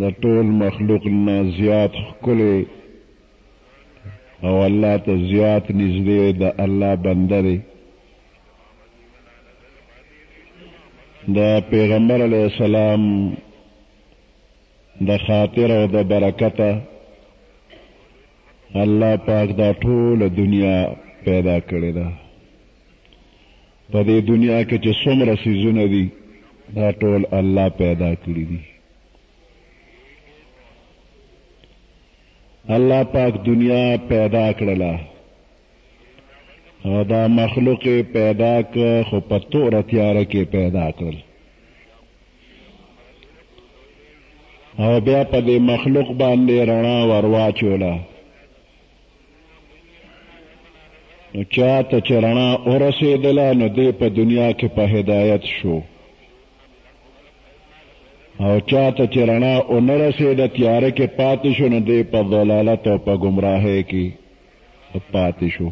د ټول مخلوق نه زیات ښکلی او الله ته زیات نږدې د الله بنده دی د پیغمبر علیه السلام د خاطر او د برکته الله پاک دا ټوله دنیا پیدا کړې ده په دې دنیا کې چې څومره څیزونه دي دا ټول الله پیدا کړي دي الله پاک دنیا پیدا کړله او دا مخلوق پیدا ک خو په تور تیار کې پیدا کړل او بیا په دې مخلوق باندې رڼا ورواچوله نو چاته چې رڼا ورسېدله نو دی په دنیا کې په هدایت شو او چاته چې رڼا ونه رسېده تیاره کې پاتې شو نو دی په ضلالت او په ګمراهۍ کې پاتې شو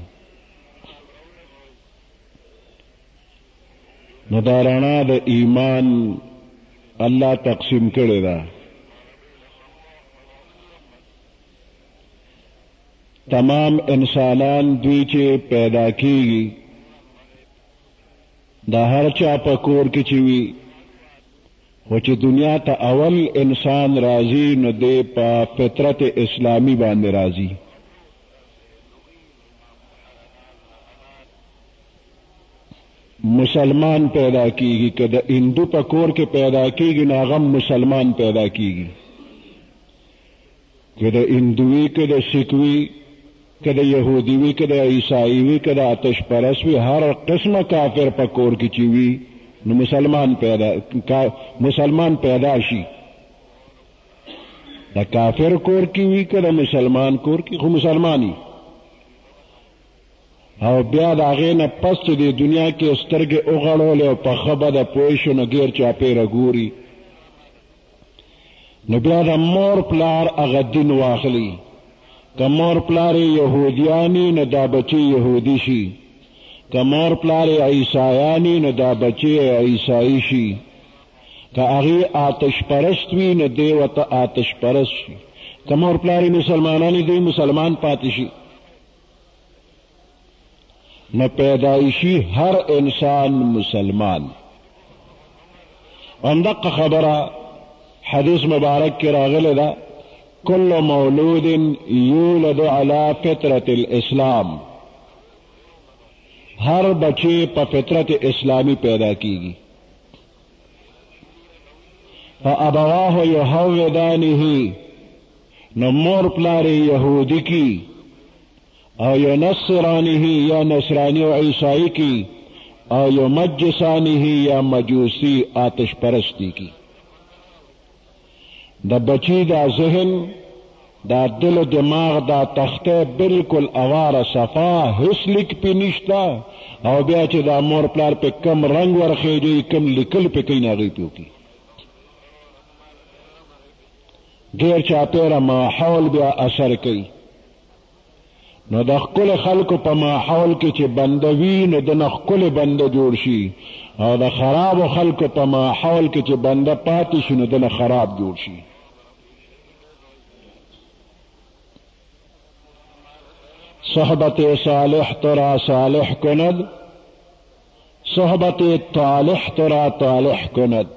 نو دا رڼا د ایمان الله تقسیم کړې ده تمام انسانان دوی چې پیدا کېږي د هر چا په کور کې چې وي خو چې دنیا ته اول انسان راځي نو دی په فطرت اسلامي باندې راځي مسلمان پیدا کیږي که د هندو په کور کې پیدا کیږي نو هغه مسلمان پیدا کیږي که د هندو وي، که د سیک وي، که د یهودي وي، که د عیسايي وي، که د آتش پرست وي، هر قسمه کافر په کور کې چې وي، نو مسلمان پیدا مسلمان پیدا شي. د کافر کور کې وي، که د مسلمان کور کې، خو مسلمان وي. او بیا د هغې نه پس چې د دنیا کې سترګې وغړولې او په ښه بده پوه شو، نو ګیر چاپېره ګوري، نو بیا د مور پلار هغه دین واخلي که مور پلار یهودیانی نو دا بچی یهودی شي که مور پلار عیسایانی نو دا بچی عیسائی شي که هغه آتش پرست وي نو دی وته آتش پرست شي که مور پلار مسلمانانی دی مسلمان پاتې شي نه پیدایشي هر انسان مسلمان همدغه خبره حدیث مبارک کې راغلی ده کل مولود یولد علی فطرت الاسلام هر بچی په فطرت اسلامی پیدا کیږي فابواه یهودانه نو مور پلار یهودی کی او یو نصرانه یا نصرانی او عیسائی کی او یو مجسانه یا مجوسی آتش پرستی کی د بچی دا ذهن دا دل و دماغ دا تخته بالکل اوار صفا هیڅ لیک پی نشتا او بیا چې دا مور پلار په کم رنگ ورخېږي کم لیکل په کین هغه پیو کی ډیر چاپیره ماحول بیا اثر کوي نو د خپل خلکو په ماحول کې چې بندوي نو د نخکل بند جوړ شي او د خراب خلکو په ماحول کې چې بند پاتې شي نو د خراب جوړ شي صحبت صالح ترا صالح کند صحبت طالح ترا طالح کند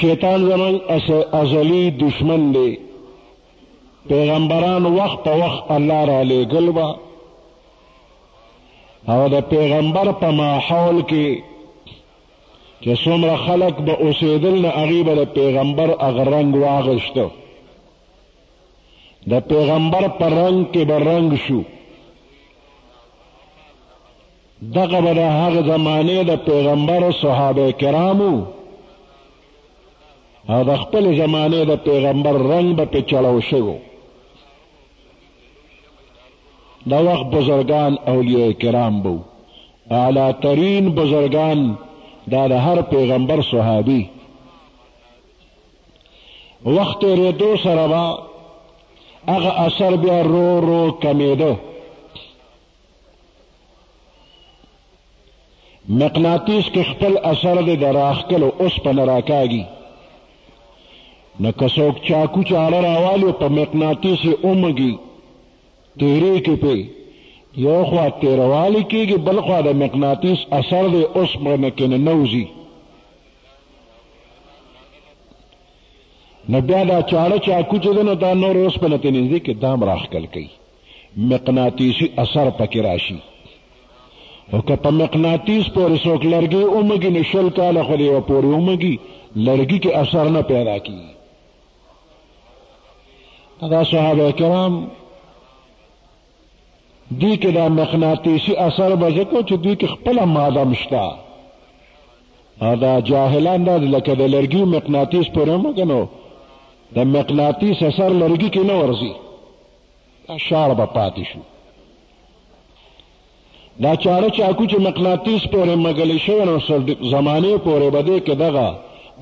شیطان زمونږ ازلي دښمن دی، پیغمبران وخت په وخت الله را لېږل به او د پیغمبر په ماحول کې چې څومره خلک به اوسېدل نه هغوی به د پیغمبر هغه رنګ واغشته د پیغمبر په رنګ کې به رنګ شو دغه به د هغه زمانې د پیغمبر او صحابه کرامو او د خپل زمانې د پیغمبر رنگ به په چړو شوو دا وخت بزرگان اولیاء کرام بو اعلی ترین بزرگان دا د هر پیغمبر صحابي وخت ریدو سره با هغه اثر بیا رو رو کمیده مقناطیس کې خپل اثر دی د راښکلو اوسپنه راکاږي نو که څوک چاکو چاړه راوالي په مقناطیس یې ومږي تیرې کې پې یو خوا تیروالي کېږي بل خوا د مقناطیس اثر دی اوسپنه کې نه نوځي نو بیا دا چاړه چاکو چې ده نو دا نور اوسپنه ترې نږدې کې دام راښکل کوي مقناطیسی اثر پکې راشي او که په مقناطیس پورې څوک لرګي ومږي نو شل کاله خو یې پورې ومږي لرګي کې اثر نه پیدا کیږي دا صحابه کرام دی کې دا مقناطیسی اثر به ځکو چې دوی کې خپل ماده مشته دا جاهلان دا لکه د لرګي مقناطیس پورې مګنو د مقناطیس اثر لرګي کې نه ورځي دا شاړه به پاتې شو دا چاړه چاکو چې مقناطیس پورې مګلې شوی نو زمانې پورې به دی که دغه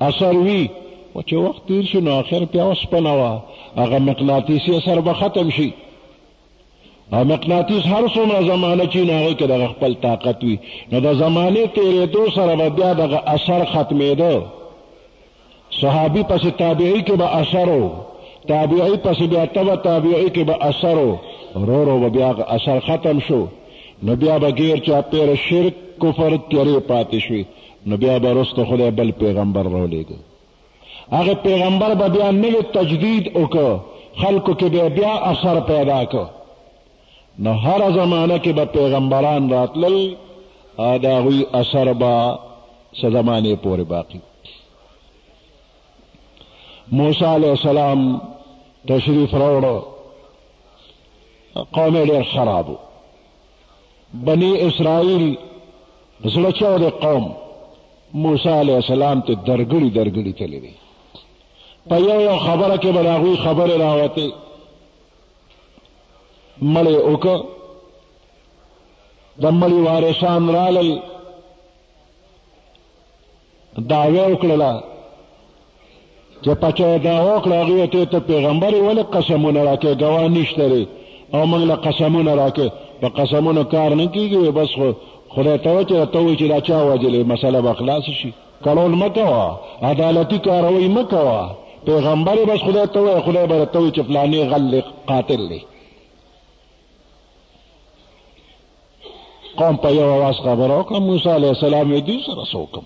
اثر وي و چې وخت تیر شي نو آخر بیا اوسپنه وه هغه مقناطیسي اثر به ختم شي او مقناطیس هر څومره زمانه چې نو هغې کې دغه خپل طاقت وي نو د زمانې تېرېدو سره به بیا دغه اثر ختمېده صحابي پسې تابعي کې به اثر و تابعي پسې بیا تبع تابعي کې به اثر و رو رو به بیا اثر ختم شو نو بیا به غیر چا پیر شرک کفر تیرې پاتې شوې نو بیا به رسته خدای بل پیغمبر راولېږه هغه پیغمبر به بیا نوې تجدید وکړ خلکو کې بیا بیا اثر پیدا کړ نو هره زمانه کې به پیغمبران راتلل او د هغوی اثر به څه زمانې پورې باقي موسی علیه السلام تشریف راوړو قوم ډېر خرابو بني اسرائیل زړه چاو د قوم موسی علیه السلام ته درګړي درګړي تللی دی په یو یو خبره کې به د هغوی خبرې راوتې مړی وکړ د مړي وارثان رالل دعوه وکړله چې پچه دعوه وکړه هغوی ته ته پیغمبر یې ولې قسمونه راکې ګواه نشته دی او موږ له قسمونه راکې په قسمونو کار نه کېږي بس خو خدای ته وچې ته وایي چې دا چا وجلې مسله به خلاصه شي کړول مه کوه عدالتي کاروي مه کوه پیغمبر یې بس خدای ته وایه خدای به درته وایي چې فلانې غل دی قاتل دی قوم په یو اواز خبره وکړه موسی علیه السلام یې دوی سره څه وکړم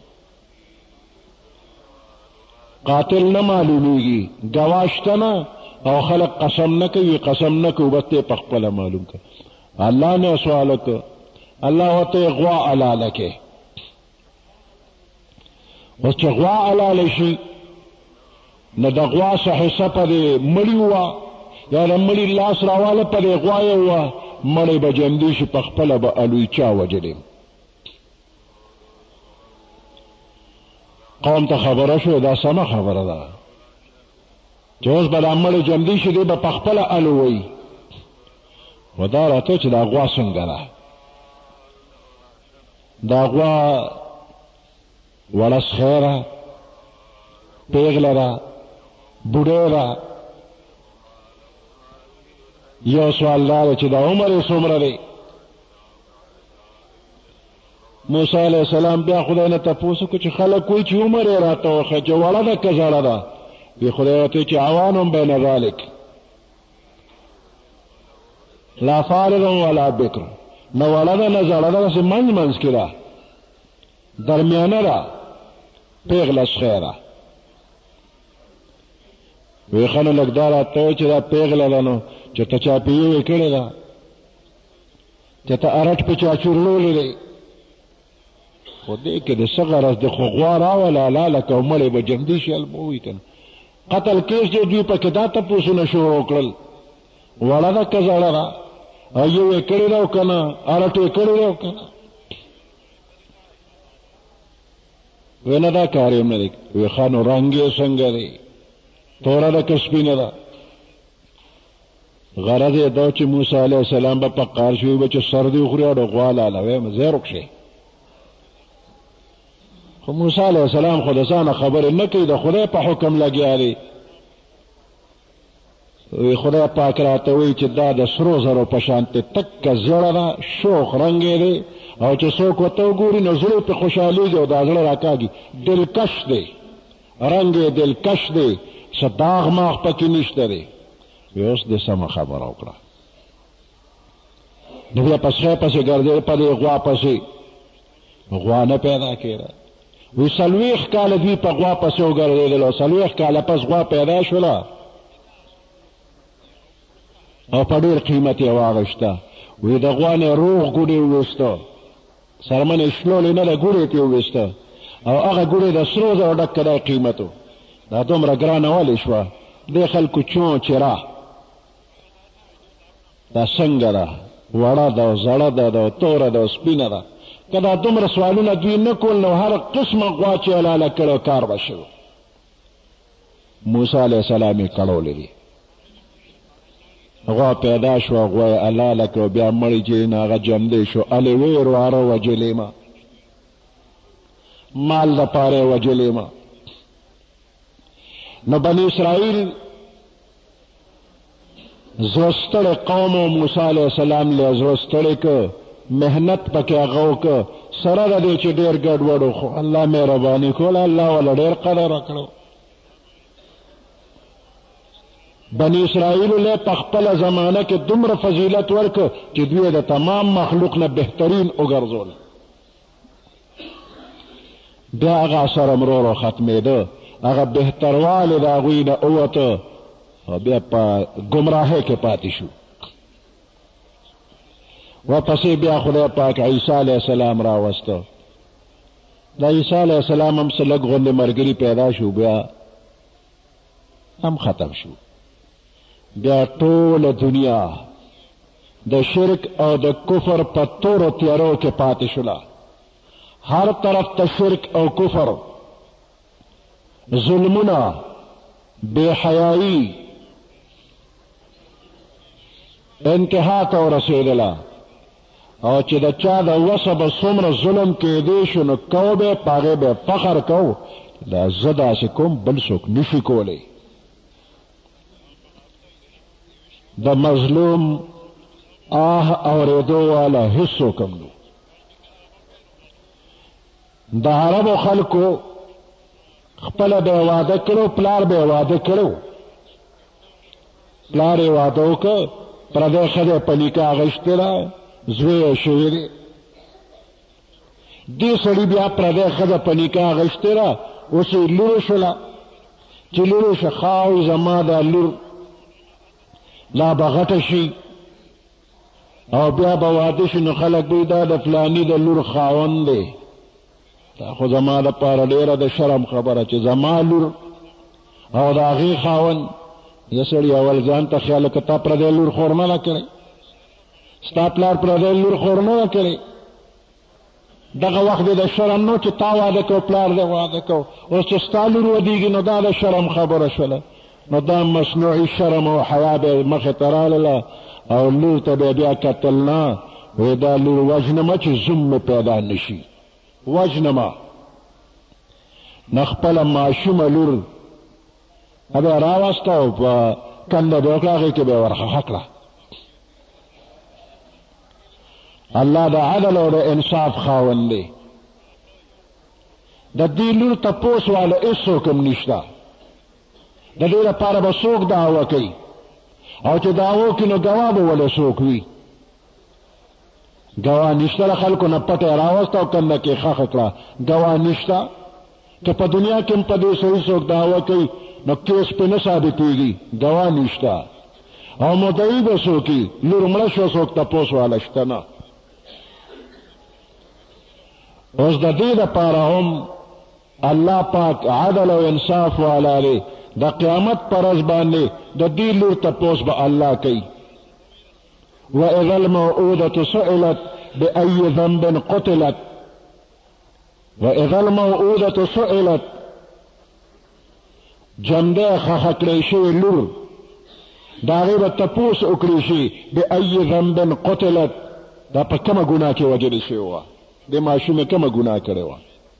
قاتل نه معلومیږي ګواه شته نه او خلق قسم نه کوي قسم نه کوي بس ته په خپله معلوم کړه الله نه سوال وکړه الله ورته غوا حلاله کړې اوس چې غوا حلاله شي نو د غوا څه حصه په دې مړي ووه یا د مړي لاس راواله په دې غوا یې ووه مړی به جمدی شي په خپله به الوی چا وجلې قوم ته خبره شوې دا سمه خبره ده چې اوس به دا مړی جمدی شي دی به په خپله الوی و دا راته چې دا غوا څنګه ده دا غوا وړه شخیره پیغله ده بوډۍ ده یو سوال دا دی چې د عمر یې څومره دی موسی علیه السلام بیا خدای نه تپوس وکړو چې خلک وایي چې عمر یې راته وښه چې وړه ده که زړه ده وی خدای ورته چې عوان هم بین ذلک لا فارغا ولا بکر نه وړه ده نه زړه ده داسې منځ منځ کې ده درمیانه ده پیغله سخی ده وی ښه نو لږ دا راته چې دا پیغله ده نو چې ته چا پې یې کړې ده چې ته ارټ په چا چورلولی دی خو دې کې د څه غرض د خو غوا راوله لاله که مړې به جمدي شي هلته ووي که نه قتل کیس دی دوی پکې دا تپوسونه شروع کړل وړه ده که زړه ده او یو یې کړی ده او که نه ارټ یې کړی ده او که نه وی نه دا کار یې نه دی وی ښه نو رنګ یې څنګه دی توره ده که سپینه ده غرض یې دا چې موسی علیه السلام به په قار شوي به چې سر دې وخوري او د غوا لاله ویم زه یې روک شي خو موسی علیه السلام خو د ځانه خبرې نه کوي د خدای په حکم لګیا دی وی خدای پاک راته وی چې دا د سرو زرو په شانتې تک زړه ده شوخ رنګ دی او چې څوک ورته وګوري نو زړه پې خوشحالېږي او دا زړه راکاږي دلکش دی رنګ یې دلکش دی څه داغ ماغ پکې نشته دی وی اوس دې سمه خبره وکړه نو بیا په سره پسې ګرځېدل په دې غوا پسې غوا نه پیدا کېده وی سلویخ کال دوی په غوا پسې وګرځېدل او سلویخ کاله پس غوا پیدا شوله او په ډېر قیمت یې واغشته وی د غوا نه روغ ګوډې وویسته سرمن یې شلولې نه ده ګوډې ترې وویسته او هغه ګوډې د سرو زرو ډک کدای قیمت و دا دومره ګرانه ولې شوه دې خلکو چون چرا دا څنګه ده وړه ده زړه ده ده توره ده سپینه ده که دا دومره سوالونه دوی نه کول نو هر قسمه غوا چې حلاله کړی کار به شوی موسی علیه السلام یې کړولی دی غوا پیدا شوه غوا یې حلاله کړو بیا مړی چې نه هغه جمدی شو هلې ویې ورواره وجلې ما مال دپاره یې وجلې ما نو بنی اسرائیل زوستړ قوم او موسی علی السلام له زوستړ ک مهنت پکې هغه وک سره د دې چې ډېر ګډ وډو خو الله مهرباني کول الله ول ډېر قدر کړو بنی اسرائیل له تخپل زمانہ کې دومره فضیلت ورک چې دوی د تمام مخلوق نه بهترین وګرځول بیا هغه اثر هم ورو ورو ختمېده هغه بهتروالی د هغوی نه ووته او بیا په ګمراهۍ کې پاتې شو ورپسې بیا خدای پاک عیسی علیه السلام راوسته د عیسی علیه السلام هم څه لږ غوندې ملګري پیدا شو بیا هم ختم شو بیا ټوله دنیا د شرک او د کفر په تورو تیارو کې پاتې شوله هر طرف ته شرک او کفر ظلمونه بے حیائی انتها ته ورسېدله او چې د چا د وسه به څومره ظلم کېدی شو نو کو به په هغې به فخر کو دا زه داسې کوم بل څوک نشي کولی د مظلوم آه اورېدو والا هېڅوک هم نو د عربو خلکو خپله به یې واده کړو پلار به یې واده کړو پلار یې واده وکړ پردی ښځه په نکاح اخیستې ده زوی یې شوی دی دې سړي بیا پردی ښځه په نکاح اخیستې ده اوس یې لور شوله چې لور یې شه ښه وي زما دا لور لا به غټه شي او بیا به واده شي نو خلک به دا د فلاني د لور خاوند دی دا خو زما د پاره ډیره د شرم خبره چې زما لور او د هغې خاون د سړي اول ځان ته خیال که تا پردی لور خور نه ده کړې ستا پلار پردی لور خور نه ده کړې دغه وخت د شرم نو چې تا واده کو پلار دې واده کو اوس چې ستا لور ودیږي نو دا د شرم خبره شوله نو دا مصنوعي شرم او حیا به یې مخې ته راغله او لور ته به یې بیا کتل، نه، وایي دا لور وژنمه چې زوم مې پیدا نه شي، وژنمه. نو خپله ماشومه لور به یې راوسته او په کنده به یې وکړه، هغې کې به یې ورخښه کړه. الله د عدل او د انصاف خاوند دی. د دې لور تپوس والا هېڅوک هم نشته. د دې لپاره به څوک دعوه کوي او چې دعوه کوي نو ګواه به ولې څوک وي ګواه نشته له خلکو نه پټه یې راوسته او کنده کې ښخه کړه ګواه نشته که په دنیا کې هم په دې صحیح څوک دعوه کوي نو کیس پې نه ثابتېږي ګواه نشته او مدعي به څوک وي لور مړه شوه څوک تپوس واله شته نه اوس د دې لپاره هم الله پاک عدل او انصاف والا دی د قیامت پر ورځ باندې د دې لور تپوس به الله کوي واذا الموعوده سئلت باي ذنب قتلت واذا الموعوده سئلت جمده خخ کړی شوی لور د هغې به تپوس وکړی شي باي ذنب قتلت دا په کومه ګناه کې وژل شوې وه د ماشومې کومه ګناه کړې وه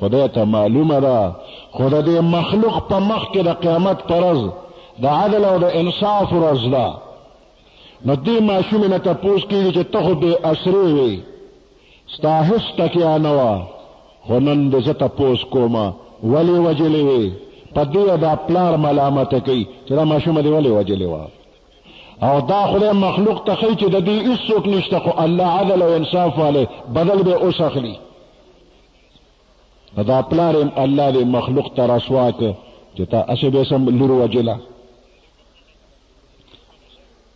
خدای ته معلومه ده خو د دې مخلوق په مخ کې د قیامت پر ورځ د عدل او د انصاف ورځ ده نو دې ماشوم نه تپوس کیږي چې ته خو به اسرې وي ستا هیڅ تکیا نه وه خو نن دې زه تپوس کوم ولې وجلې وي په دې دا پلار ملامت کوي چې دا ماشوم دې ولې وجلې وه او دا خدای مخلوق ته خی چې د دې هیڅوک نشته خو الله عدل او انصاف والے بدل به اوس اخلي دا پلار الله دې مخلوق ته رسوا کړ چې تا اسې به سم لور وجلا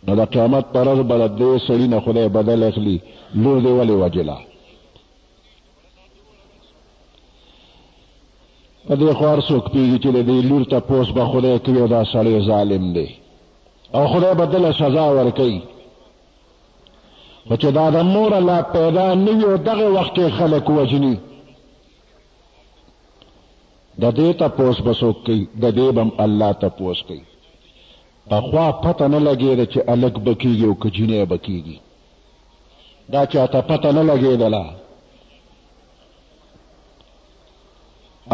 نو د قیامت پر ورځ به د دې سړي نه خدای بدل اخلي لور دې ولې وجلا په دې خو هر څوک پوهېږي چې د دې لور تپوس به خدای کوي او دا سړی ظالم دی او خدای به دله سزا ورکوي خو چې دا د موره لا پیدا نه وي او دغه وخت کې خلک وژني د دې تپوس به څوک کوي د دې به هم الله تپوس کوي پخوا پته نه لګېده چې هلک به کېږي او که جینۍ به کېږي دا چاته پته نه لګېدله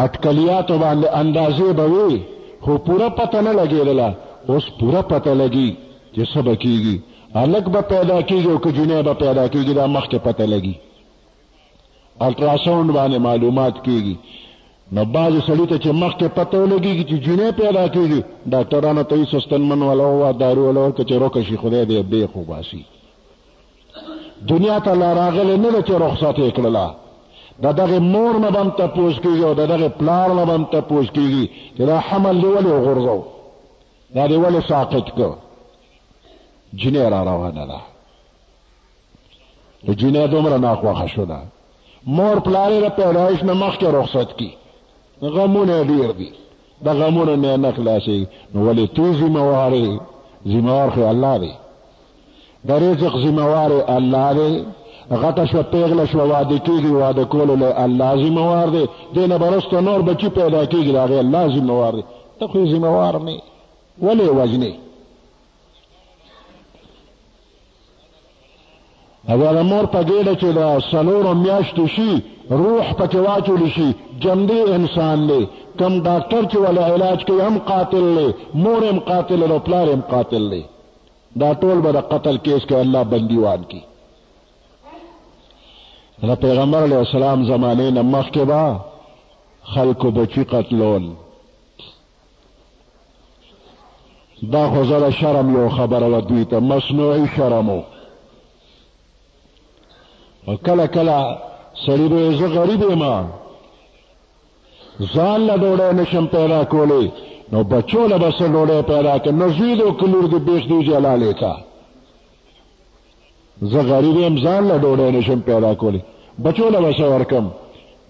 اټکلیاتو باندې اندازې به وي خو پوره پته نه لګېدله اوس پوره پته لګي چې څه به کېږي هلک به پیدا کېږي او که جونی به پیدا کېږي دا مخکې پته لګي الټراساوند باندې معلومات کیږي نو باز سړی ته چې مخ کې پته ولګي چې جنې پیدا کیږي ډاکټرانو ته یې سستن من ولا او دارو ولا ورکه چې روکه شي خدای دې به خو باسي دنیا ته لا راغله نه چې رخصت یې کړلا د دغه مور نه بم ته پوس کیږي او د دغه پلار نه بم ته پوس کیږي چې دا حمل دی ولې غورځو دا دی ولې ساقط کو جنې را روانه ده د جنې دومره ناخوښه شو ده مور پلار یې د پیدایش نه مخکې رخصت کی غمونه ډیر دي د غمونو نه نه خلاصي نو ولې تی ذمہوارې ذمہوار خو الله دی د رزق ذمہوار الله دی غټه شو پیغله شو واده کیږي واده کولو له الله ذمہوار دی دین برسته نور بچی پیدا کیږي دا غي الله ذمہوار دی ته خو ذمہوار نه ولې وجنه اګه د مور په ګېډه کې د څلورو میاشتو شي روح پکې واچول شي جمدی انسان دی کم ډاکټر چې ول علاج کوي هم قاتل دی مور هم قاتل دی پلار هم قاتل دی دا ټول به د قتل کیس کې الله بندیوان کی د پیغمبر علیه السلام زمانه نه مخکې به خلکو بچی قتلول دا خو زه د شرم یو خبره وه دوی ته مصنوعي شرم و کله کله سړي به زه غریب یم ځان له ډوډۍ نشم پیدا کولی نو بچو له به څه ډوډۍ پیدا کړم نو زوی دو که لور دې بیخ دې جلالی کا زه غریب یم ځان له ډوډۍ نشم پیدا کولی بچو له به څه ورکم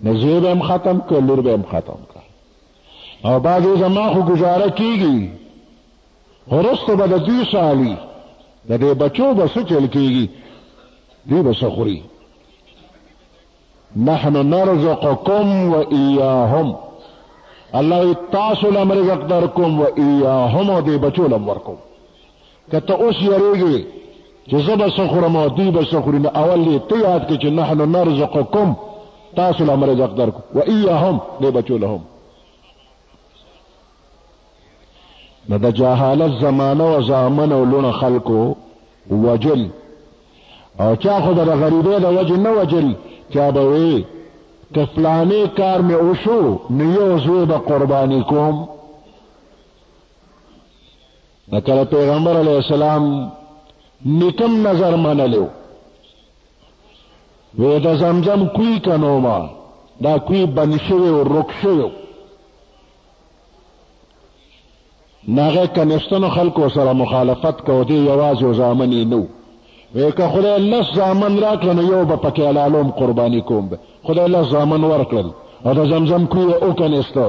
نو زوی به هم ختم که لور به هم ختم که او بعضې زما خو گزاره کېږي ورستو به د دوی سالي د دې بچو به څه چل کېږي دوی به څه خوري نحن نرزقکم و ایاهم الله تاسو لم رزق درکم و ایاهم او دې بچو لم ورکوم که ته اوس یریږې چې زه به څه خورم او دوی به څه خوري نو اول یې ته یاد کړې چې نحن نرزقکم تاسو له امر رزق درکو و ایهم دې بچو له هم نو د جهالت زمانه او زامن او لونه خلکو وجل او چا خو د غریبې د وجه نه وجل چا به وي که فلانې کار مې وشو نو یو زوی به قرباني کوم نو کله پیغمبر علیه السلام نکم نظر منلو وې د زمزم کوی کنو ما دا کوی بند شوی او رک شوی ناغه کنيستانو خلکو سره مخالفت کو دی یوازې ځامنې نو وې که خدای لس ځامن راکړ نو یو به پکې لالوم قرباني کوم خدای لس ځامن ورکړل او د زمزم کوی او کنيستو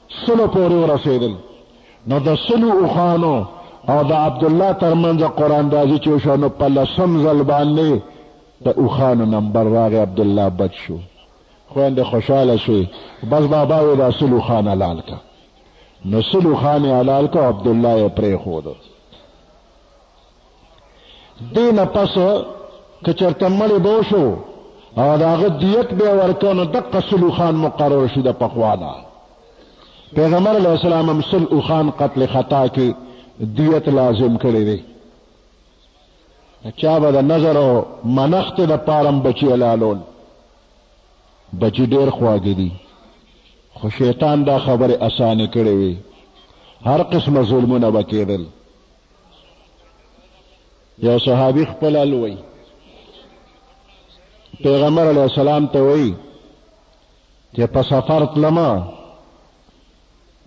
سلو پورې ورسېدل نو د سلو اوښانو او د عبدالله ترمنځ قراندازي چې وشوه نو په لسم ځل باندې د اوښانو نمبر راغی عبدالله بچ شو خویندې خوشحاله شوې بس بابا یې دا سل اوښان حلال کړه نو سل اوښان یې حلال کړه عبدالله یې پرېښود دې نه پس که چېرته مړی به وشو او د هغه دیت به یې ورکړو نو دقه سل اوښان مقرر شي د پخوا نه پیغمبر علیه السلام هم سل اوښان قتل خطا کې دیت لازم کړی دی چا به د نظر او منښتې دپاره هم بچي حلالول بچي ډېر خواږه دي خو شیطان دا خبرې اسانې کړې وي هر قسمه ظلمونه به کېدل یو صحابي خپل الوي پیغمبر علیه السلام ته وایي چې په سفر تلم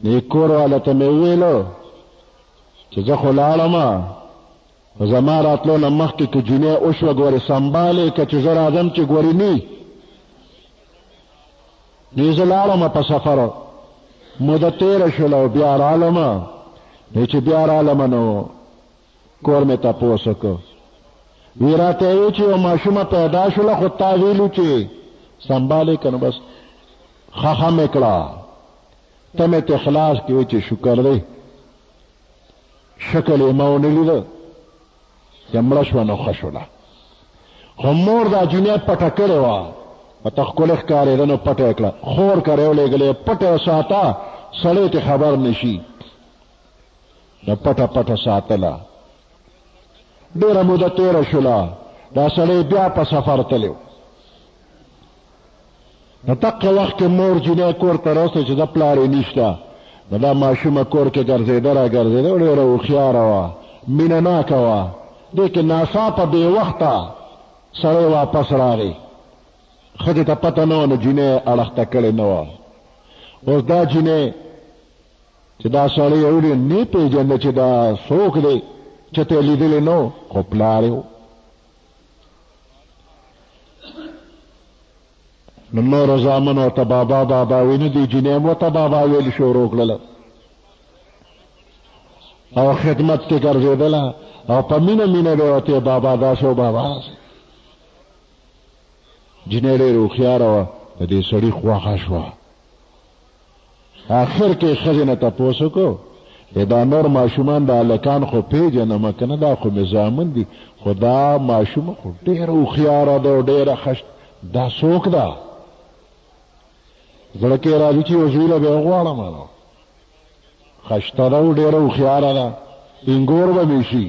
دې کور والا ته مې ویلو چې زه خو لاړم خو زما راتلو نه مخکې که جونې وشوه ګورې سمبالې که چې زه راځم چې ګورې نه نو زه لاړم په سفر موده تېره شوله او بیا رالم نو چې بیا رالم نو کور مې تپوس وکړو وی راته وی چې یو ماشومه پیدا شوله خو تا ویلو چې سنبالې که نو بس خخه مې کړه ته مې ته خلاص کې وی چې شکر دی شکل یې ما ونه لیده چې مړه شوه نو ښه شوله خو مور دا جنیت پټه کړې وه په ته ښکلې ښکارېده نو پټه یې کړه خور کره یې ولېږلې پټه یې ساته سړی ترې خبر نه شي نو پټه پټه ساتله ډېره موده تېره شوله دا سړی بیا په سفر تللی په دقه وخت کې مور جینۍ کور ته راوسته چې دا پلار یې نشته د دا ماشومه کور کې ګرځېده را ګرځېده او ډېره هوښیاره وه مینه ناکه وه دې کې ناڅاپه بې وخته سړی واپس راغی ښځې ته پته نه وه نو جینۍ اړخته کړې نه وه اوس دا جینۍ چې دا سړی یې ولید نه پېژنده چې دا څوک دی چې ته یې لیدلی نه خو پلار یې نو نور زامن او ته بابا بابا ویني دي جنې مو ته بابا ویل شروع کړل او خدمت کې ګرځېدل او په مینه مینه به وته بابا داسو بابا جنې ډېر هوښیار و د دې سړي خواخه شوه آخر کې ښځې نه تپوس وکړو چې دا نور ماشومان د هلکان خو پېژنم که نه دا خو مې زامن دي خو دا ماشوم خو ډېره هوښیاره ده او ډېره ښه دا څوک ده زړه کې راځي چې یو زوی له به یې وغواړم نو خشته ده او ډېره هوښیاره ده انګور به مې شي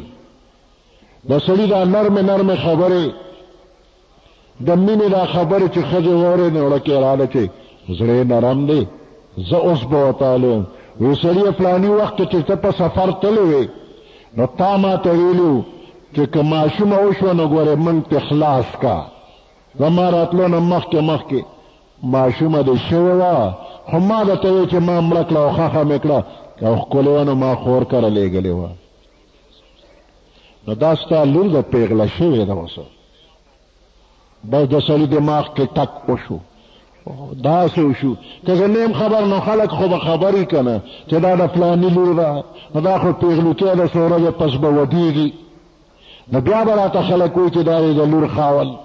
د سړي دا نرمې نرمې خبرې د مینې دا خبرې چې ښځې واورې نو ړکې راله چې زړه نرم دی زه اوس به ورته لیم وی سړیه فلاني وخت کې چې ته په سفر تللی وې نو تا ما ته ویلي و چې که ماشومه وشوه نو ګورې موږ پې خلاص کا زما راتلو نه مخکې مخکې ماشومه دې شوې وه خو ما درته ویل چې ما مړه کړه او ښخه مې کړه که ښکلې وه نو ما خور کره لېږلې وه نو دا ستا لور ده پیغله شوې ده اوس بس د سړي دماغ کې ټک وشو داسې وشو که زه نیم خبر نو خلک خو به خبرې که نه چې دا د فلاني لور ده نو دا خو پیغلوتیا ده څو ورځې پس به ودېږي نو بیا به راته خلک وایي چې دا یې د لور خاول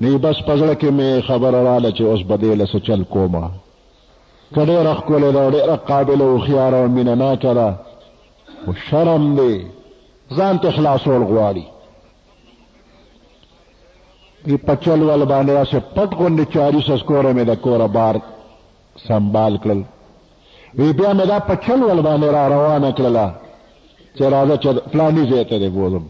نه بس په زړه کې مې خبره راله چې اوس به دې له څه چل کومه که ډېره ښکلې ده ډېره قابل هوښیاره او مینه ناکه ده خو شرم دی ځان ته خلاصول غواړي دې په چل ول باندې داسې پټ غوندې چاري سسکوره مې د کوره بار سنبال کړل وی بیا مې دا په چل ول باندې را روانه کړله چې راځه چې پلاني ځای ته دې بوځم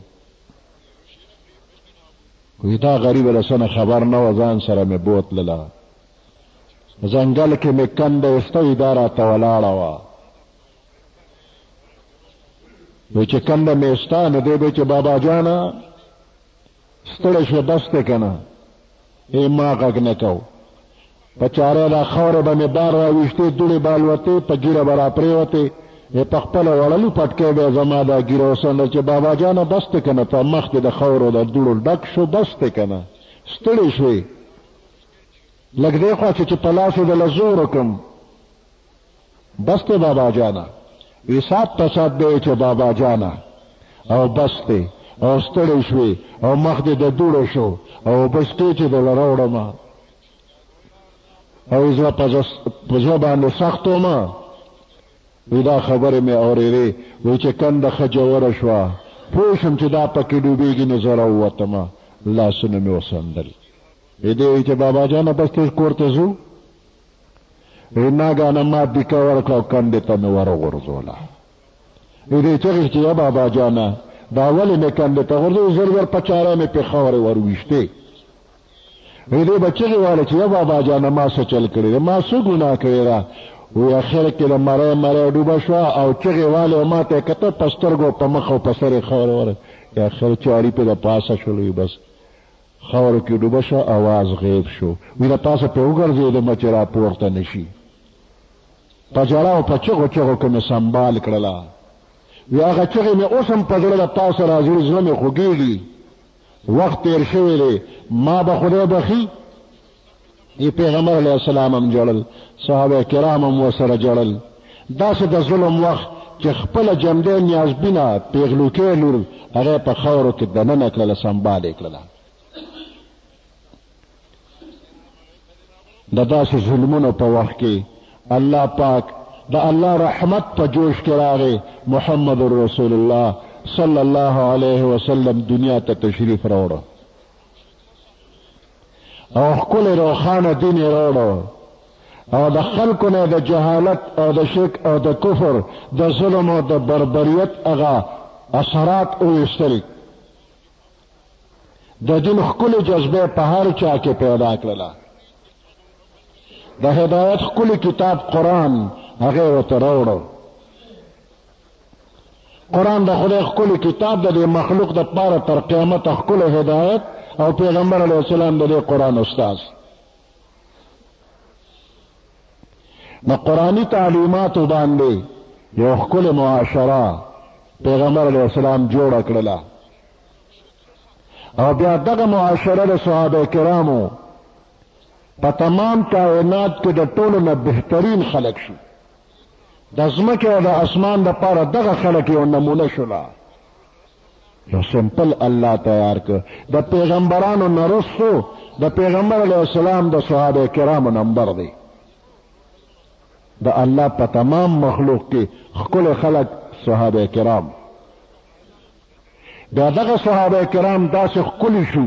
وی دا غریبه د څه نه خبر نه وه ځان سره مې بوتلله ځنګل کې مې کنده ایسته ایده راته ولاړه وه نو چې کنده مې ایسته نو دی به چې بابا جانه ستړی شوې بس دی که نه ای ما غږ نه کو په چاره دا خاورې به مې بار راویشتې دوړې به الوتې په ږیره به راپرېوتې ای په خپله وړلي پټکی به زما دا ږیره وسنډه چې بابا جانه بس دی که نه په مخ کې د خاورو د دوړو ډک شو بس دی که نه ستړی شوې لږ دې خوا چې په لاس یې دله زور وکړم بس دی بابا جانه وی سات په سات دی چې بابا جانه او بس دی او ستړی شوې او مخ دې د دوړو شو او بشتې چې دله راوړم او زه په زړه باندې سخت وم وی دا خبرې مې اورېدې وی چې کنده ښه جوره شوه پوه شم چې دا پکې ډوبېږي نو زه راووتم لاسونه مې وسندل دې وی چې بابا جان بس تیز کور ته ځو وی ناګانه ما بیکه ورکړه او کندې ته مې وروغورځوله وی دې چغې چې یا بابا جانه دا ولې مې کندې ته غورځوي زر زر په چاره مې پې خاورې ورویشتې وی دې به چغې واله چې یا بابا جانه ما څه چل کړی دی ما څه ګناه کړې ده وی اخر کې د مری مری ډوبه شوه او چغې والې او ما ته یې کته په سترګو په مخ او په سر یې خاورې ور یا اخر چاري پې د پاسه شولوي بس خاوره کې ډوبه شوه، اواز غیب شو، وي له پاسه پرې وګرځېدم چې را پورته نه شي. په ژړا او په چغو چغو کې مې سمبال کړله، وي هغه چغې مې اوس هم په زړه له پاسه راځي، زړه مې خوږېږي، وخت تېر شوی دی، ما به خدای بخښي، دی پیغمبر علیه السلام هم جړل صحابه کرام هم وسره جړل داسې د ظلم وخت چې خپل جمده نیازبینه پیغلوکې لور هغه په خاورو کې دننه کړل سنبال کړل د داسې ظلمونو په وخت کې الله پاک د الله رحمت په جوش کې راغی محمد رسول الله صلی الله علیه وسلم دنیا ته تشریف راوړ او خپل روخانه دین وروړو او د خلکو نه د جهالت او د شرک او د کفر د ظلم او د بربریت هغه اثرات وویستل د دین ښکلې جذبه په هر چا کې پیدا کړله د هدایت ښکلې کتاب قرآن هغه ورته راوړو قرآن د خدای ښکلی کتاب د دې مخلوق د پاره تر قیامته ښکلی هدایت او پیغمبر علیه السلام د دې قرآن استاد د قرآني تعلیماتو باندې یو ښکلی معاشره پیغمبر علیه السلام جوړه کړله او بیا دغه معاشره د صحابه کرامو په تمام کائنات کې د ټولو نه بهترین خلک شو د ځمکې او د اسمان د پاره دغه خلک یو نمونه شولا یو سمپل الله تیار ک د پیغمبرانو نرسو د پیغمبر علی السلام د صحابه کرامو نمبر دی د الله په تمام مخلوق کې خپل خلک صحابه کرام دا دغه صحابه کرام داسې خپل شو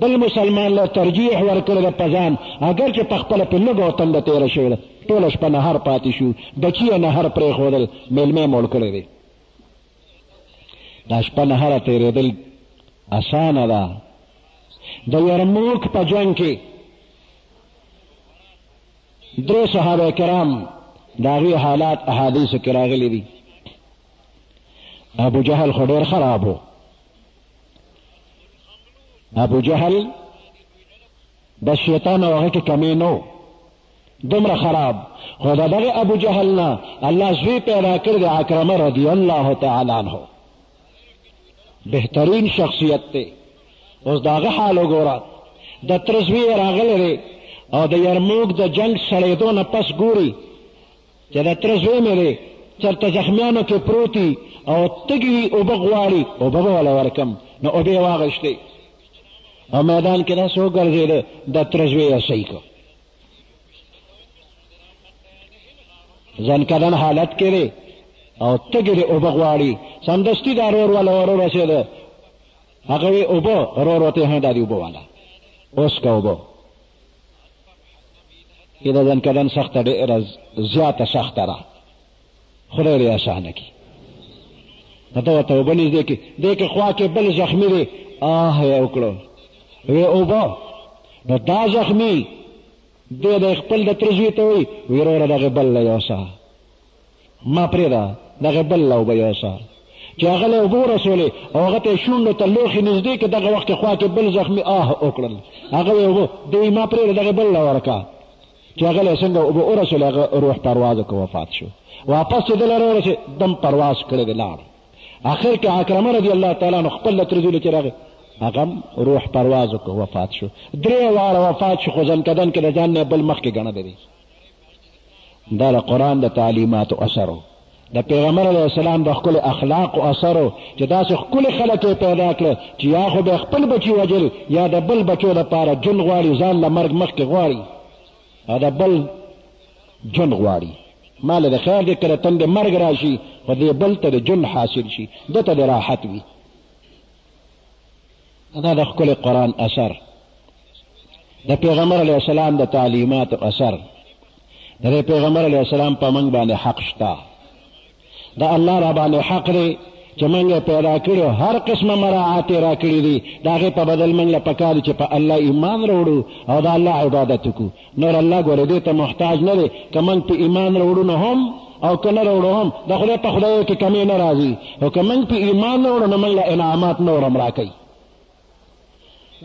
بل مسلمان له ترجیح ورکړی ده په ځان اګر چې په خپله پې لږه تنده تېره شوې ده ټوله شپه نهر پاتې شو بچي یې نهر پرېښودل مېلمه یې موړ کړی دی دا شپه نهره تېرېدل اسانه ده د یرموک په جنګ کې درې صحابه کرام د هغوی حالات احادیثو کې راغلي دي ابو جهل خو ډېر خراب و ابو جهل د شیطان او هغه کې کمی نه و دومره خراب خو د دغه ابو جهل نه الله زوی پیدا کړ د اکرمه رضی الله تعالی عنه بهترین شخصیت دی اوس د هغه حال وګوره د تر زوی راغلی دی او د یرموک د جنګ سړېدو نه پس ګوري چې د تره زوی مې دی چېرته زخمیانو کې پروت وي او تږي وي اوبه غواړي اوبه به وله ورکم نو اوبه یې واخېستې او میدان کې داسې وګرځېده د تره زوی یې صحیح کړ ځنکدن حالت کې دی او تږي دی اوبه غواړي سمدستي دا رور وله ورورسېده هغه وی اوبه رور ورته هم دا دي اوبه واله اوس که اوبه یدا ځان کدن سخته ډېره زیاته سخته ده خدای دې اسانه کړي نو ته ورته اوبه نږدې کړي دې کې خوا کې بل زخمي دی آه یې وکړو وی اوبه نو دا زخمي دی د خپل د تر زوی ته وی وروره دغه بل له یوسه ما پرېږده دغه بل له اوبه یوسه چې هغه له اوبو رسولې او هغه ته یې شونډو ته لوښي نږدې کړې دغه وخت خوا کې بل زخمي آه وکړل هغه یې اوبه دی ما پرېږده دغه بل له ورکه چې هغه له څنګه اوبه ورسولې هغه روح پرواز وکړ وفات شو واپس چې دلته راورسې دم پرواز کړی دی لاړ آخر کې اکرمه رضی الله تعالی عنه خپل له ترزولې چې راغی هغه روح پرواز وکړ وفات شو درې واړه وفات شو خو ځنکدن کې د ځان نه بل مخکې ګڼلی دی دا د قرآن د تعلیماتو اثر و د پیغمبر علیه السلام د ښکلو اخلاقو اثر و چې داسې ښکلي خلک یې پیدا کړل چې یا خو به خپل بچي وژل یا د بل بچو لپاره جون غواړي ځان له مرګ مخکې غواړي او د بل جون غواړي ما له خیر دې کړه تند مرګ راشي خو دې بل ته د جون حاصل شي ده ته د راحت وي دا د ښکلې قرآن اثر د پیغمبر علیه السلام د تعلیماتو اثر د دې پیغمبر علیه السلام په موږ باندې حق شته د الله را باندې حق دی چې موږ یې پیدا کړو هر قسمه مراعات یې راکړي دي د هغې په بدل موږ له پکار چې په الله ایمان راوړو او د الله عبادت وکړو نور الله ګوره دې ته محتاج نه دی که موږ په ایمان راوړو نه هم او که نه راوړو هم د خدای په خدای کې کمې نه راځي او که موږ په ایمان نه وړو نو موږ له انعامات نور هم راکوي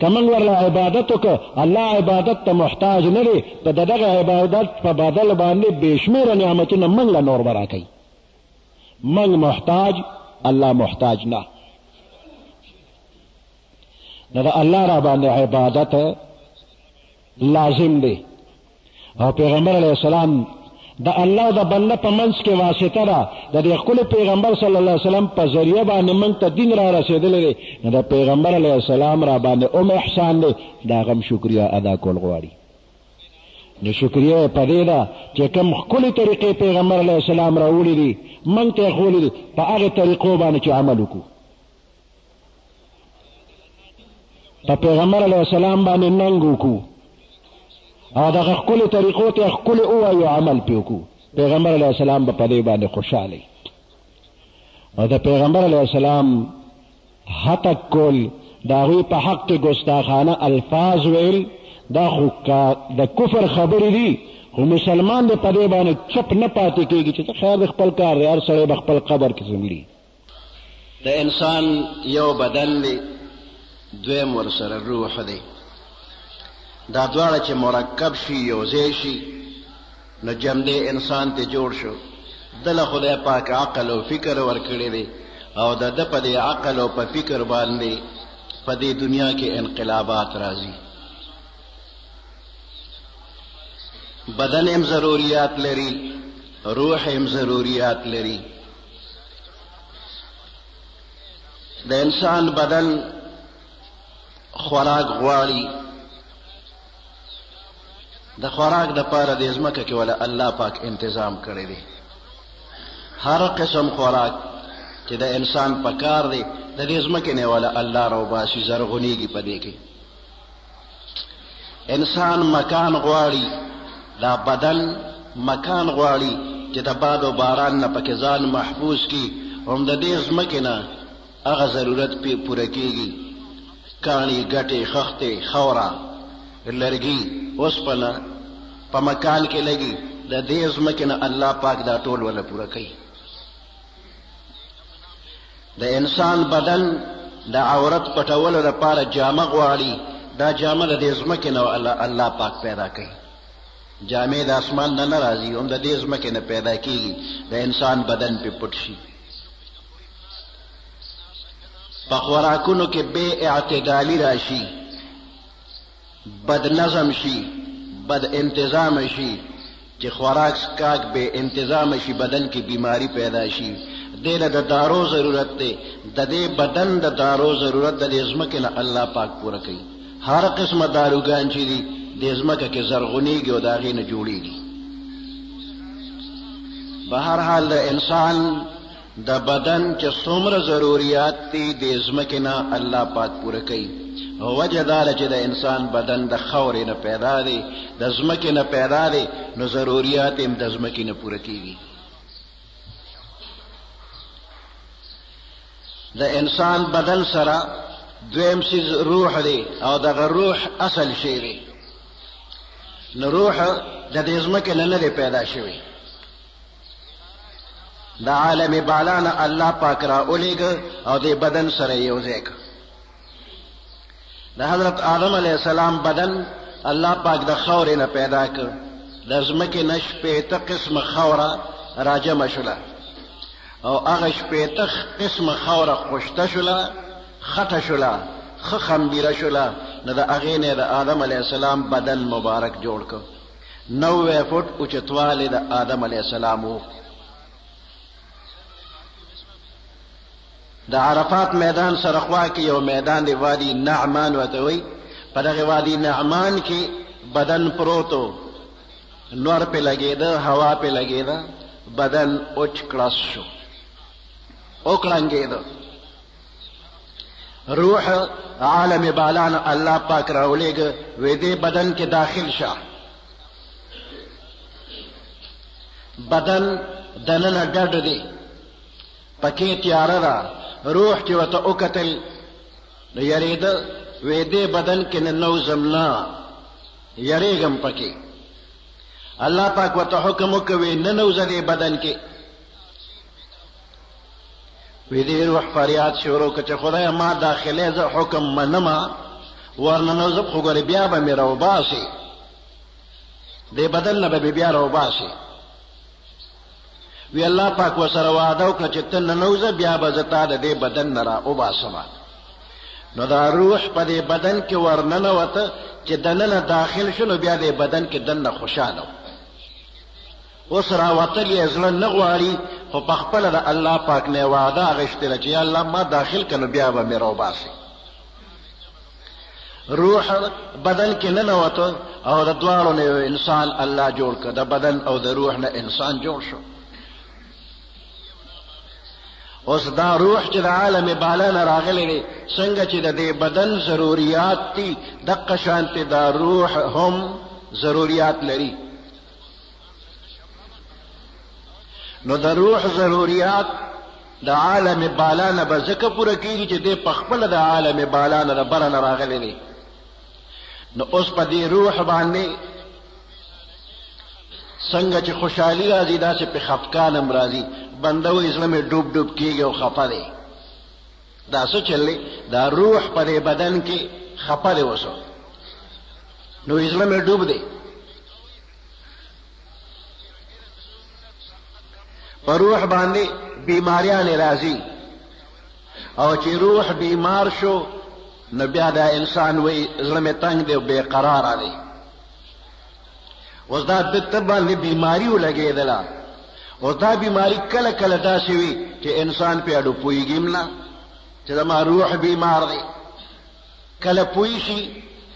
که موږ ورله عبادت وکړو الله عبادت ته محتاج نه دی که د دغه عبادت په بدل باندې بې شمېره نعمتونه موږ له نور به راکوي موږ محتاج الله محتاج نه نو د الله را باندې عبادت لازم دی او پیغمبر علیه السلام د الله د بنده په منځ کې واسطه ده د دې خپل پیغمبر صلی الله علیه وسلم په ذریعہ باندې موږ ته دین را رسیدلې دی نو د پیغمبر علیه السلام را باندې اوم احسان دی دا غم شکریا ادا کول غواړي نو شکریا په دې ده چې کوم خپل طریقې پیغمبر علیه السلام راوړي دي موږ ته خولې دي په هغه طریقو باندې چې عمل وکړو په پیغمبر علیه السلام باندې ننګ وکړو او دغه ښکلې طریقو ته ښکلې ووایو عمل پرې وکړو پیغمبر علیه السلام به په دې باندې خوشحاله او د پیغمبر علیه السلام هتک کول د هغوی په حق کې ګستاخانه الفاظ ویل دا خو د کفر خبرې دي خو مسلمان دی په دې باندې چپ نه پاتې کېږي چې خیر د خپل کار دی هر سړی به خپل قبر کې ځمړي د انسان یو بدن دی دویم ورسره روح دی دا دواړه چې مرکب شي یو ځای شي نو جمدې انسان ته جوړ شو دله خدای پاک عقل او فکر ورکړی دی او د ده په دې عقل او په فکر باندې په دې دنیا کې انقلابات راځي بدن هم ضروریات لري روح هم ضروریات لري د انسان بدن خوراک غواړي د خوراک د پاره د ځمکه کې ولا الله پاک انتظام کړی دی هر قسم خوراک چې د انسان په کار دی د دې ځمکې نه ولا الله راوباسي زرغونېږي په دې کې انسان مکان غواړي دا بدن مکان غواړي چې د باد او باران نه پکې ځان محفوظ کړي هم د دې ځمکې نه هغه ضرورت پې پوره کېږي کاڼي ګټې خښتې خاوره لرګي اوسپنه په مکان کې لګي د دې ځمکې نه الله پاک دا ټول وله پوره کوي د انسان بدن د عورت پټولو لپاره جامه غواړي دا جامه د دې ځمکې نه الله پاک پیدا کوي جامې د اسمان نه نه راځي هم د دې ځمکې نه پیدا کېږي د انسان بدن پې پټ شي په خوراکونو کې بې اعتدالي راشي بد نظم شي بد انتظام شي چې خوراک سکاک به انتظام شي بدن کې بیماری پیدا شي دې له د دارو ضرورت دی د دې بدن د دارو ضرورت د دې ځمکې نه الله پاک پوره کوي هر قسمه داروګان چې دي د ځمکه کې زرغونېږي او د هغې نه جوړېږي بهرحال د انسان د بدن چې څومره ضروریات دي د ځمکې نه الله پاک پوره کوي وجه دا ده چې د انسان بدن د خاورې نه پیدا دی د ځمکې نه پیدا دی نو ضروریات هم د ځمکې نه پوره کیږي د انسان بدن سره دویم سیز روح دی او دغه روح اصل شی دی نو روح د دې ځمکې نه نه پیدا شوی د عالم بالا نه الله پاک را اولیګ او د بدن سره یو ځای ک د حضرت آدم علی السلام بدن الله پاک د خاورې نه پیدا ک د زمکه نش په ته قسم خوره راجم شولا او هغه شپې ته قسم خوره خوشته شولا خټه شولا خخم بیره شولا نه د اغې نه د آدم علی السلام بدن مبارک جوړ ک نوې فوټ اوچتوالی د آدم علی السلام وو د عرفات میدان سره خوا کې یو میدان دی وادي نعمان وته وي په دغه وادي نعمان کې بدن پروتو نور په لګېده هوا په لګېده بدن اوچ کړاس شو او کړنګېده روح عالم بالان الله پاک راولېګ وې دې بدن کې داخل شه بدن دننه ګډ دی پکې تیاره ده روح چې وته وکتل نو یریده وې دې بدن کې نه نو زمنا یریګم پکې الله پاک وته حکم وکوي نه نو زده بدن کې وی دی روح فریاد شروع کړ چې خدای ما داخله ز حکم منم ورننو زب خو ګر بیا به مې راو باسي دې بدن نه به بیا راو باسي وی الله پاک وسره وعده وکړه چې تن ننو ز بیا به زتا د دې بدن نه را او باسم نو دا روح په دې بدن کې ورننه وته چې دننه داخل شنو بیا دې بدن کې دنه خوشاله اوس راوتل یې زړه نه غواړي خو په خپله د الله پاک نه یې وعده اخېستله چې یا الله ما داخل کړه نو بیا به مې راوباسې روح بدن کې ننوته او د دواړو نه یو انسان الله جوړ کړ د بدن او د روح نه انسان جوړ شو اوس دا روح چې د عالم بالا نه راغلی دی څنګه چې د دې بدن ضروریات دي دقه شانتې دا روح هم ضروریات لري نو د روح ضروریات د عالم بالا نه به ځکه پوره کېږي چې دی په خپله د عالم بالا نه د بره نه راغلی دی نو اوس په دې روح باندې څنګه چې خوشحالي راځي داسې په خفقان هم راځي بنده وایي زړه مې ډوب ډوب کېږي او خفه دی دا څه چل دی دا روح په دې بدن کې خپه دی اوس نو یې زړه مې ډوب دی په روح باندې بیماریان راځي او چې روح بیمار شو نو بیا دا انسان وایي زړه مې تنګ دی او بې قراره دی اوس دا د ته باندې بیماری ولګېدله او دا بیماری کله کله داسې وي چې انسان پې اډو پوهېږي نه چې زما روح بیمار دی کله پوه شي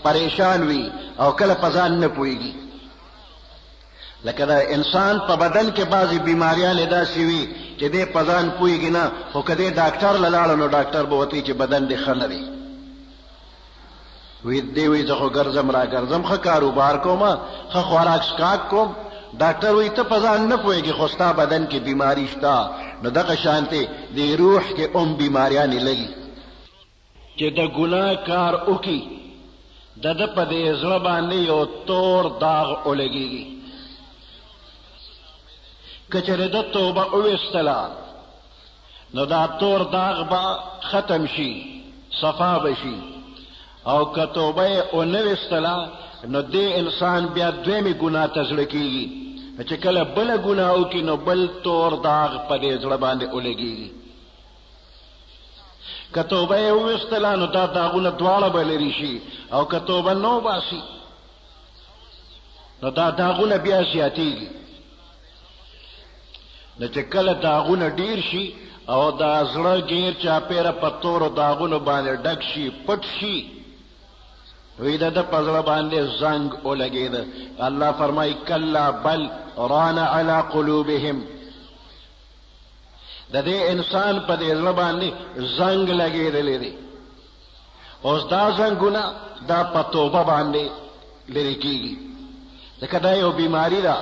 پریشان وي او کله په ځان نه پوهېږي لکه دا انسان په بدن کې بعضې بیماریانې داسې وي چې دی په ځان پوهېږي نه خو که دی ډاکټر له لاړه نو ډاکټر به وتوي چې بدن دې ښه نه دی وی دی وی زه خو ګرځم را ګرځم خه کاروبار کوم خه خوراک سکاک کوم ډاکټر وی ته په ځان نه پوهېږې خو ستا بدن کې بیماری شته نو دغه شانتې د روح کې هم بیماریانې لګي چې د ګناه کار وکړي د ده په دې زړه باندې یو تور داغ ولګېږي که چېرې ده توبه وویستله نو دا تور داغ به ختم شي صفا به شي او که توبه یې ونه ویستله نو دې انسان بیا دویمې ګناه ته زړه کېږي چې کله بله ګناه وکړي نو بل تور داغ په دې زړه باندې ولګېږي که توبه یې وویستله نو دا داغونه دواړه به لرې شي او که توبه نه وباسي نو دا داغونه بیا زیاتېږي نو چې کله داغونه ډیر شي او دا زړه غیر چاپیره په تورو داغونو باندې ډک شي پټ شي وی د ده په زړه باندې زنګ ولګېده الله فرمایي کلا بل ران علی قلوبهم د دې انسان په دې زړه باندې زنګ لګېدلی دی اوس دا زنګونه دا په توبه باندې لري کیږي ځکه دا یو بیماری ده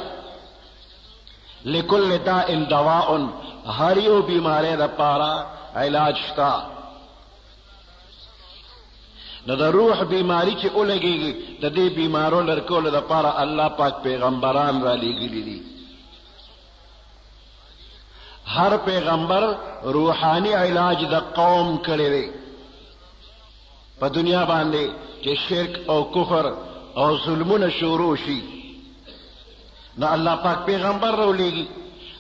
لکل دا ان دواء هر یو بیماری د پاره علاج شتا نو د روح بیماری چې اولګيږي د دې بیمارو لرکول د پاره الله پاک پیغمبران را لېږلي دي هر پیغمبر روحاني علاج د قوم کړی دی په دنیا باندې چې شرک او کفر او ظلمونه شروع شي نو الله پاک پیغمبر راولېږي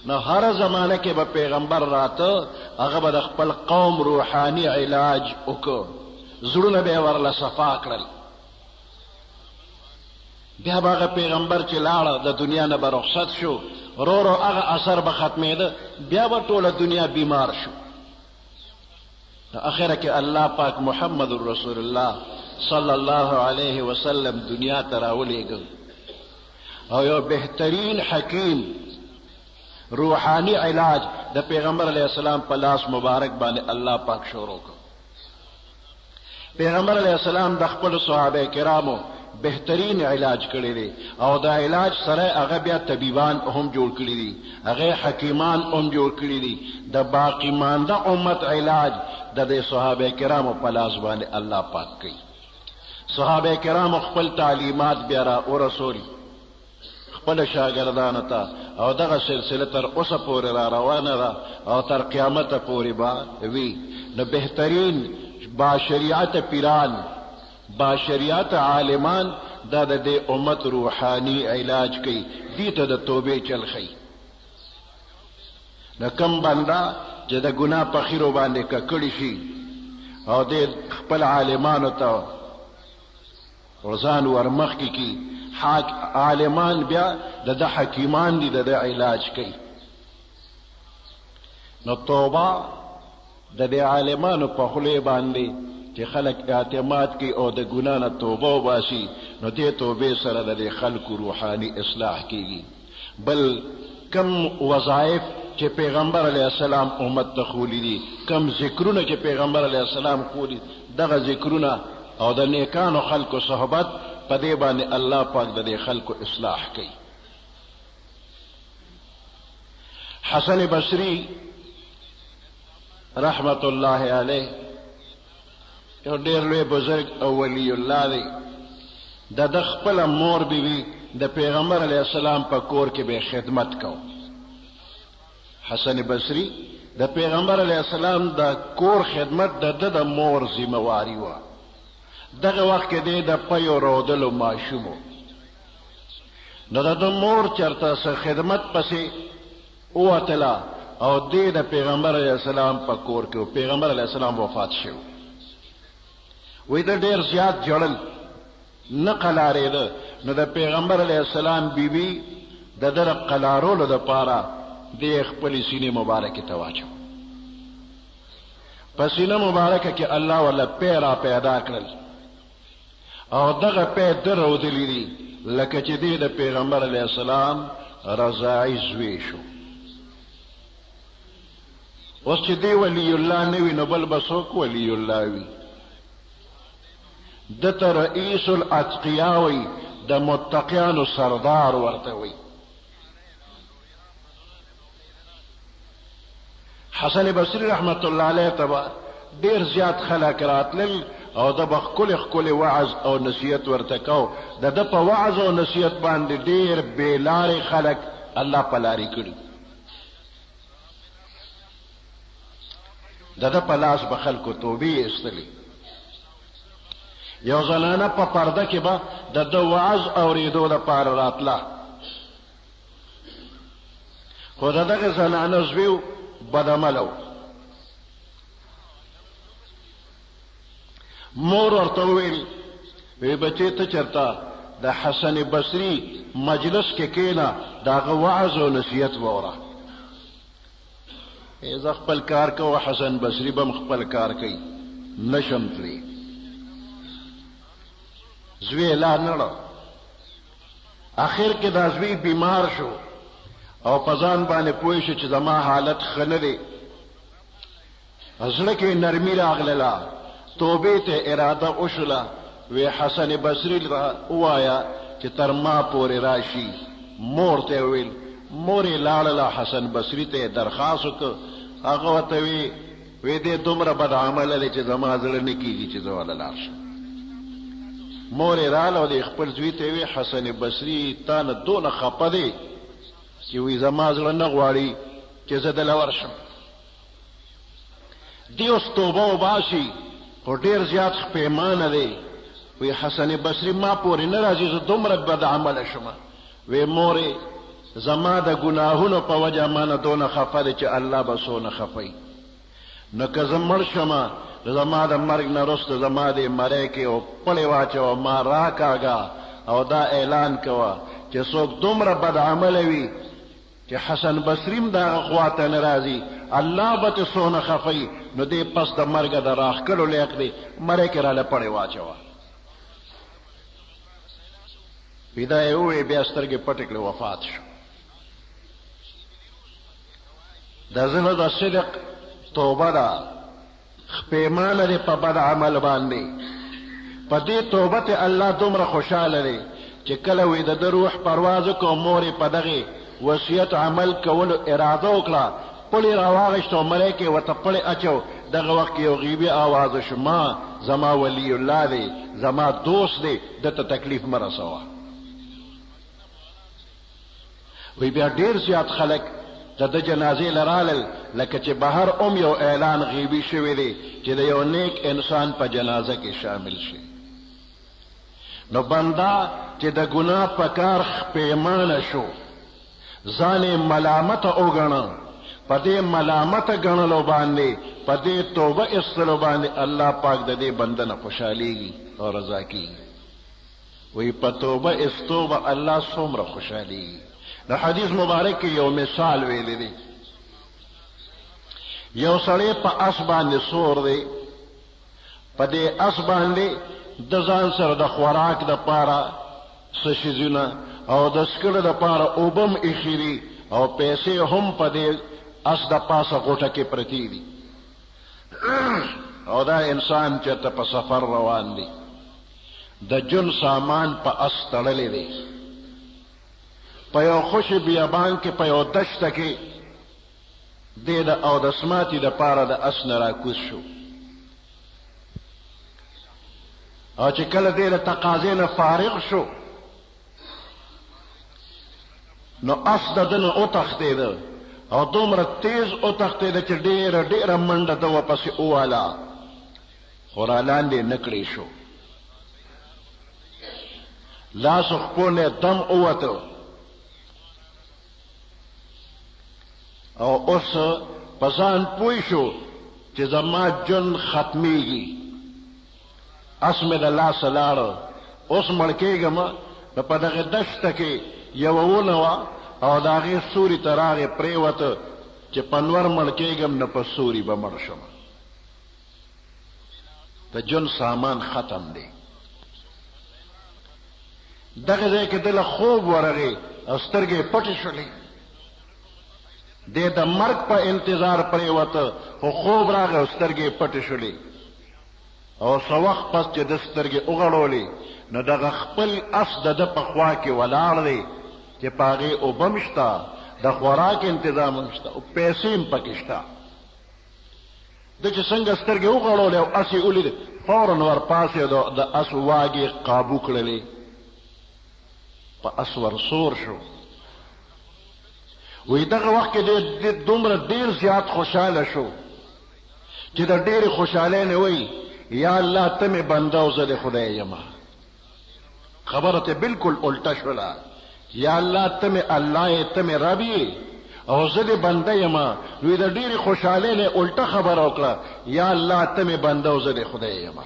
نو هر زمانه کې به پیغمبر راته هغه به د خپل قوم روحاني علاج وکړو زړونه به ورله صفا کړل بیا هغه پیغمبر چې لاړ د دنیا نه برخصت شو رو رو هغه اثر به ختمېده بیا به ټوله دنیا بیمار شو اخره کې الله پاک محمد رسول الله صلی الله علیه وسلم دنیا ته راولېږه او یو بهترین حکیم روحانی علاج د پیغمبر علیه السلام په لاس مبارک باندې الله پاک شروع کړ پیغمبر علیه السلام د خپل صحابه کرامو بهترین علاج کړی دی او دا علاج سره هغه بیا طبيبان هم جوړ کړی دي هغه حکیمان هم جوړ کړی دي د باقی مانده امت علاج د دې صحابه کرامو په لاس باندې الله پاک کوي صحابه کرامو خپل تعلیمات بیا را ورسولي خپل شاګردانو ته او دغه سلسله تر اوسه پورې را روانه ده او تر قیامته پورې به وي نو بهترین باشریعت پیران باشریعت عالمان دا د دې امت روحاني علاج کوي دې ته د توبې چل ښي د کم بنده چې د ګناه په خیرو باندې ککړی شي او دې خپل عالمانو ته ځان ور مخکې کړي، عالمان بیا د ده حکیمان دي، د ده علاج کوي. نو توبه د دې عالمانو په خولې باندې چې خلک اعتماد کوي او د ګناه نه توبه وباسي، نو دې توبې سره د دې خلکو روحاني اصلاح کېږي. بل کم وظایف چې پیغمبر علی السلام امت ته خولی دي کم ذکرونه چې پیغمبر علی السلام کولی دغه ذکرونه او د نیکانو خلکو صحبت په دې باندې الله پاک د دې خلکو اصلاح کوي حسن بصری رحمت الله علیه یو ډیر لوی بزرګ او ولی الله دی د د خپل مور بی بی د پیغمبر علی السلام په کور کې به خدمت کو حسن بصری د پیغمبر علی السلام د کور خدمت د د مور ذمہ واری و دغه وخت کې د پیو رودلو ماشومو نو د مور چرته سره خدمت پسې ووتله او دی د پیغمبر علیه السلام په کور کې پیغمبر علیه السلام وفات شو وې د ډیر زیات جړل نه قلارې ده نو د پیغمبر علیه السلام بیبي د در قلارولو د پاره د خپل سینې مبارکې ته واچو پسینه مبارکه کې الله ولا پیرا پیدا کړل او دغه پی درودلی دی لکه چې دی د پیغمبر علیه السلام رضاعی زوی شو اوس چې دی ولی الله نه وي نو بل به څوک ولی الله وي ده ته رئیس الاتقیا وي د متقیانو سردار ورته وي حسن بصری رحمت الله علیه تبا ډیر زیات خلک راتلل او د بخکل خکل وعظ او نصیحت ورته کو د د په وعظ او نصیحت باندې ډیر بیلار خلک الله پلاری کړی د د په لاس به خلکو توبې استلی یو زنانه په پرده کې به د د وعظ اوریدو لپاره راتله خو دا دغه زنانه زویو بدعملو مور ورته وویل وی بچې ته چرته د حسن بصري مجلس کې کېنه د هغه وعظ او نصیحت ووره زه خپل کار کوم حسن بصري به هم خپل کار کوي نه شم تللی زوی لا نه اخر کې دا زوی بیمار شو او په ځان باندې پوه شو چې زما حالت ښه نه دی زړه کې نرمي راغلله توبې ته اراده وشوله وی حسن بصري ته ووایه چې تر ما پورې راشي مور ته ویل مور یې لاړله حسن بصري ته یې درخواست وکړ هغه ورته وی وې دې دومره بد عمل لري چې زما زړه نه کیږي چې زه ولا لار شم مور یې رااله او د خپل زوی ته وی حسن بصري تا نه دونه خپه دی چې وی زما زړه نه غواړي چې زه دلته ورشم دی اوس توبه وباسي خو ډېر زیات خپېمانه دی وی حسن بصري ما پورې نه راځي زه دومره بد عمله شوم وې مورې زما د ګناهونو په وجه ما نه دونه خفه دی چې الله به څونه خفه وي نو که زه مړ شم نو زما د مرګ نه وروسته زما دې مرۍ کې او پړې واچوه ما راکاږه او دا اعلان کوه چې څوک دومره بدعمله وي چې حسن بصري هم د هغه خوا ته نه راځي الله به ترې څونه خفه وي نو دې پس د مرګه د راښکلو لایق دی مرۍ کې راله پړې واچوه وی دا یې ووې بیا سترګې پټې کړې وفات شو د زړه د صدق توبه ده خپېمانه دی په بد عمل باندې په دې توبه ته الله دومره خوشاله دی چې کله وې د روح پرواز کو مور په دغه وصیت عمل کولو اراده وکړه پلی راواغشتو ملکه وته پلی اچو دغه وخت یو غیبی आवाज شما زما ولی الله دی زما دوست دی ده ته تکلیف مه رسوه وی بیا ډیر زیات خلک د د جنازې لرالل لکه چې بهر اوم یو اعلان غیبي شوی دی چې د یو نیک انسان په جنازه کې شامل شي نو بندا چې د ګناه په کار پېمانه شو ځان یې ملامت وګڼه، په دې ملامت ګڼلو باندې، په دې توبه ایستلو باندې الله پاک د دې بنده نه خوشحالېږي او رضا کېږي. وایي په توبه ایستو به الله څومره خوشحالېږي. د حدیث مبارک کې یو مثال ویلی دی. یو سړی په اس باندې سور دی په دې اس باندې د ځان سره د خوراک د پاره څښیزونه او د څکلو لپاره اوبه هم ایښي دي او پیسې هم په دې اس د پاسه غوټه کې پرتې دي او دا انسان چېرته په سفر روان دی د جون سامان په اس تړلی دی په یو خوشې بیابان کې په یو دشته کې دی د اودسماتي دپاره د اس نه راکوز شو او چې کله دې له تقاضې نه فارغ شو نو اس د ده نه وتښتېده او دومره تیز وتښتېده چې ډېره ډېره منډه ده ورپسې وواله خو رالاندې نه کړی شو لاسو خپو نه دم ووته او اوس په ځان پوه شو چې زما جون ختمیږي اس مې د لاسه لاړ اوس مړ کېږم نو په دغه دشته کې یوه ونه وه او د هغې سوري ته راغې پرېوته چې په نور مړ کېږم نه په سوري به مړ شم د جون سامان ختم دی دغه ځای کې دله خوب ورغی او سترګې پټې شولې د د مرګ په انتظار پرې وته خو خوب راغی او سترګې پټې شولې او څه وخت پس چې د سترګې وغړولې نو دغه خپل اس د ده په خوا کې ولاړ دی چې په هغې اوبه هم شته د خوراک انتظام هم شته او پیسې هم پکې شته ده چې څنګه سترګې وغړولې او اس یې ولید فورا ورپاڅېدو د اس واګې قابو کړلې په اس ورسور شو وی دغه وخت کې د دومره ډیر زیات خوشاله شو چې د ډیر خوشاله نه وای یا الله ته مې بنده او زه د خدای یمه خبره ته بالکل الټه شولا یا الله ته می الله یې ته می رب یې او زه دې بنده یم نو د ډېرې خوشحالۍ نه الټه خبره وکړه یا الله ته می بنده او زه دې خدای یم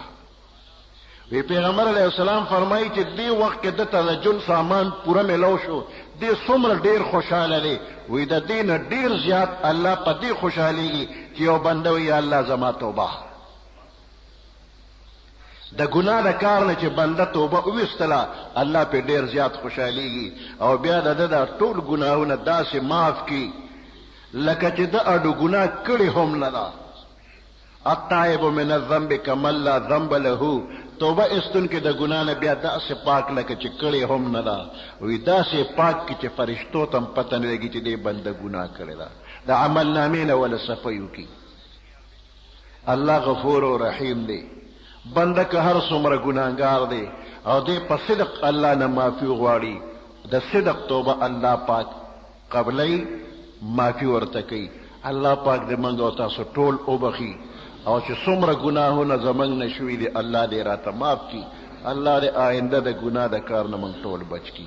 وی پیغمبر علیه السلام فرمایي چې دې وخت کې د تدجل سامان پوره ملو شو دې څومره ډېر خوشاله دی وی د دې نه ډېر زیات الله په دې خوشحالېږي چې یو بنده وي یا الله زما توبه د ګناه د کار نه چې بنده توبه وویستله الله پې ډېر زیات خوشحالیږي او بیا د ده دا ټول ګناهونه داسې معاف کړي لکه چې د اډو ګناه کړې هم نه ده التائب من الذنب کمن لا ذنب له توبه استون کې د ګناه نه بیا داسې پاک لکه چې کړې هم نه ده وی داسې پاک کې چې فرشتو ته هم پته نه لګي چې دې بنده ګناه کړې ده د عمل نامې نه وله صفیو کړي الله غفور او رحیم دی بنده که هر څومره ګناهګار دی او دی په صدق الله نه معافي غواړي د صدق توبه الله پاک قبلای معافي ورته کوي الله پاک دې موږ او تاسو ټول وبخي او چې څومره ګناهونه زمنګ نه شوي دي الله دې راته معاف کړي الله دې آینده د ګناه د کار نه موږ ټول بچ کړي